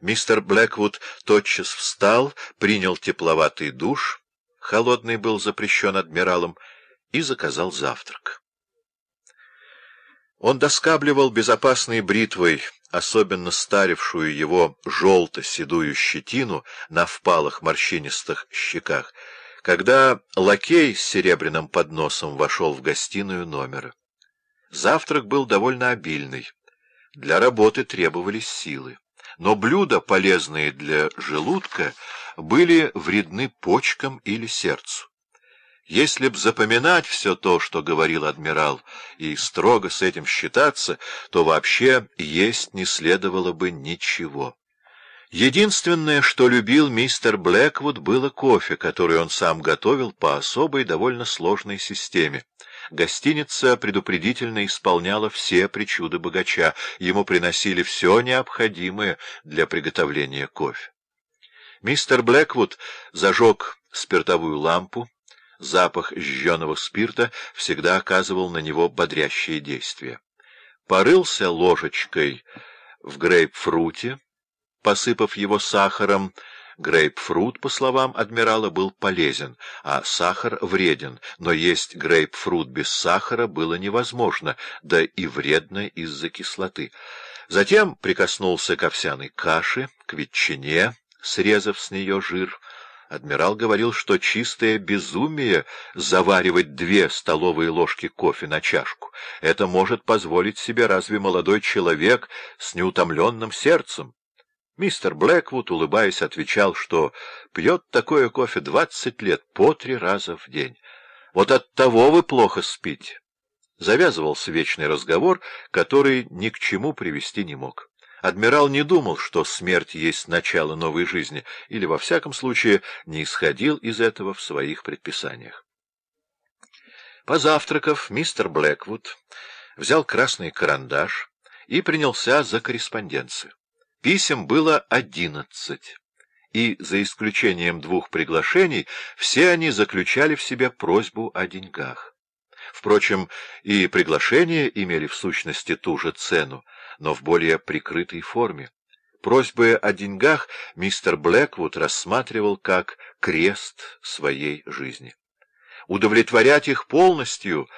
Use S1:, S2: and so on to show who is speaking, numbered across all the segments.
S1: Мистер Блэквуд тотчас встал, принял тепловатый душ, холодный был запрещен адмиралом, и заказал завтрак. Он доскабливал безопасной бритвой, особенно старившую его желто-седую щетину на впалых морщинистых щеках, когда лакей с серебряным подносом вошел в гостиную номера. Завтрак был довольно обильный. Для работы требовались силы. Но блюда, полезные для желудка, были вредны почкам или сердцу. Если б запоминать все то, что говорил адмирал, и строго с этим считаться, то вообще есть не следовало бы ничего. Единственное, что любил мистер Блэквуд, было кофе, который он сам готовил по особой, довольно сложной системе. Гостиница предупредительно исполняла все причуды богача, ему приносили все необходимое для приготовления кофе. Мистер Блэквуд зажег спиртовую лампу, запах жженого спирта всегда оказывал на него бодрящее действие. Порылся ложечкой в грейпфруте, посыпав его сахаром. Грейпфрут, по словам адмирала, был полезен, а сахар вреден, но есть грейпфрут без сахара было невозможно, да и вредно из-за кислоты. Затем прикоснулся к овсяной каше, к ветчине, срезав с нее жир. Адмирал говорил, что чистое безумие заваривать две столовые ложки кофе на чашку. Это может позволить себе разве молодой человек с неутомленным сердцем? Мистер Блэквуд, улыбаясь, отвечал, что пьет такое кофе двадцать лет по три раза в день. Вот от того вы плохо спите. Завязывался вечный разговор, который ни к чему привести не мог. Адмирал не думал, что смерть есть начало новой жизни, или, во всяком случае, не исходил из этого в своих предписаниях. Позавтракав, мистер Блэквуд взял красный карандаш и принялся за корреспонденцию. Писем было одиннадцать, и, за исключением двух приглашений, все они заключали в себе просьбу о деньгах. Впрочем, и приглашения имели в сущности ту же цену, но в более прикрытой форме. Просьбы о деньгах мистер Блэквуд рассматривал как крест своей жизни. Удовлетворять их полностью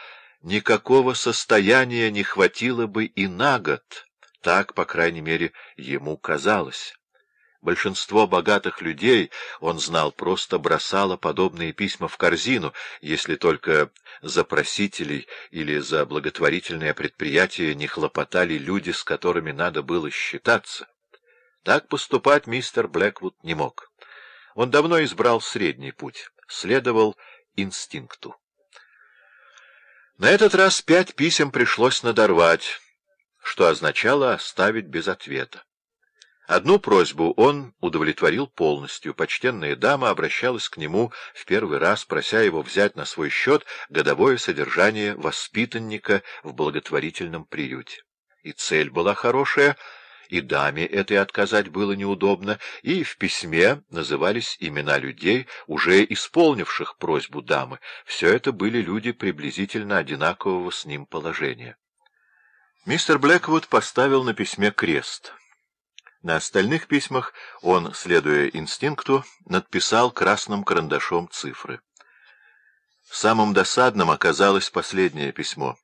S1: никакого состояния не хватило бы и на год, так, по крайней мере, ему казалось. Большинство богатых людей, он знал, просто бросало подобные письма в корзину, если только за просителей или за благотворительное предприятие не хлопотали люди, с которыми надо было считаться. Так поступать мистер Блэквуд не мог. Он давно избрал средний путь, следовал инстинкту. На этот раз пять писем пришлось надорвать, что означало оставить без ответа. Одну просьбу он удовлетворил полностью. Почтенная дама обращалась к нему в первый раз, прося его взять на свой счет годовое содержание воспитанника в благотворительном приюте. И цель была хорошая, и даме этой отказать было неудобно, и в письме назывались имена людей, уже исполнивших просьбу дамы. Все это были люди приблизительно одинакового с ним положения. Мистер Блэквуд поставил на письме крест. На остальных письмах он, следуя инстинкту, надписал красным карандашом цифры. Самым досадным оказалось последнее письмо.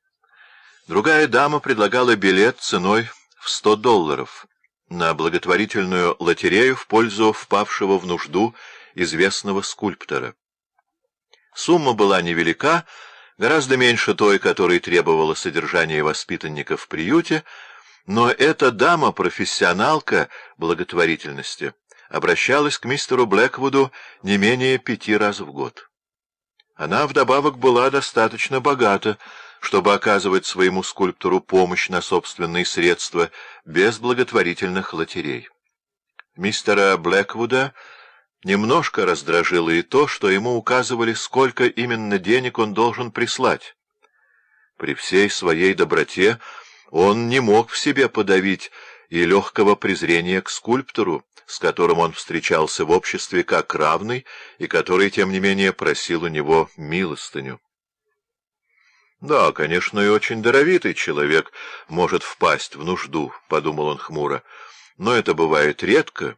S1: Другая дама предлагала билет ценой в сто долларов на благотворительную лотерею в пользу впавшего в нужду известного скульптора. Сумма была невелика, гораздо меньше той, которой требовало содержание воспитанников в приюте, но эта дама, профессионалка благотворительности, обращалась к мистеру Блэквуду не менее пяти раз в год. Она вдобавок была достаточно богата, чтобы оказывать своему скульптору помощь на собственные средства без благотворительных лотерей. Мистера Блэквуда Немножко раздражило и то, что ему указывали, сколько именно денег он должен прислать. При всей своей доброте он не мог в себе подавить и легкого презрения к скульптору, с которым он встречался в обществе как равный и который, тем не менее, просил у него милостыню. «Да, конечно, и очень даровитый человек может впасть в нужду», — подумал он хмуро. но это бывает редко,